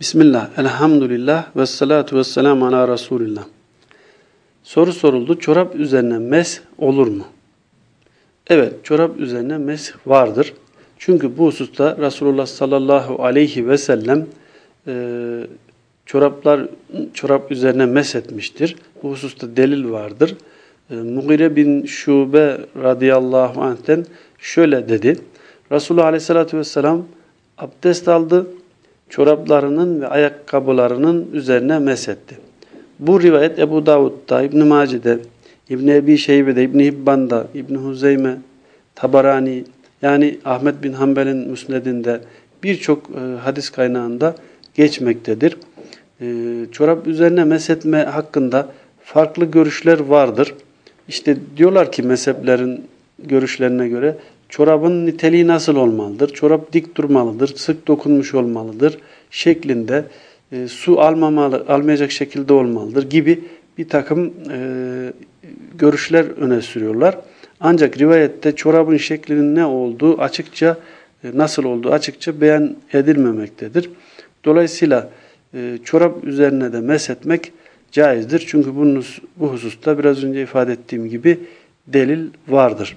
Bismillah, elhamdülillah ve salatu ve selamu ala Resulillah. Soru soruldu, çorap üzerine mes olur mu? Evet, çorap üzerine mes vardır. Çünkü bu hususta Resulullah sallallahu aleyhi ve sellem e, çoraplar çorap üzerine mes etmiştir. Bu hususta delil vardır. E, Mugire bin Şube radıyallahu anh'ten şöyle dedi. Resulullah aleyhissalatü vesselam abdest aldı çoraplarının ve ayakkabılarının üzerine mesetti. Bu rivayet Ebu Davud'da, İbn-i Maci'de, İbn-i Ebi Şeybe'de, İbn-i Hibban'da, İbn-i Huzeyme, Tabarani, yani Ahmet bin Hanbel'in müsnedinde birçok e, hadis kaynağında geçmektedir. E, çorap üzerine mesetme hakkında farklı görüşler vardır. İşte diyorlar ki mezheplerin görüşlerine göre çorabın niteliği nasıl olmalıdır? Çorap dik durmalıdır, sık dokunmuş olmalıdır şeklinde e, su almamalı, almayacak şekilde olmalıdır gibi bir takım e, görüşler öne sürüyorlar. Ancak rivayette çorabın şeklinin ne olduğu açıkça e, nasıl olduğu açıkça beyan edilmemektedir. Dolayısıyla e, çorap üzerine de meshetmek caizdir. Çünkü bunun, bu hususta biraz önce ifade ettiğim gibi delil vardır.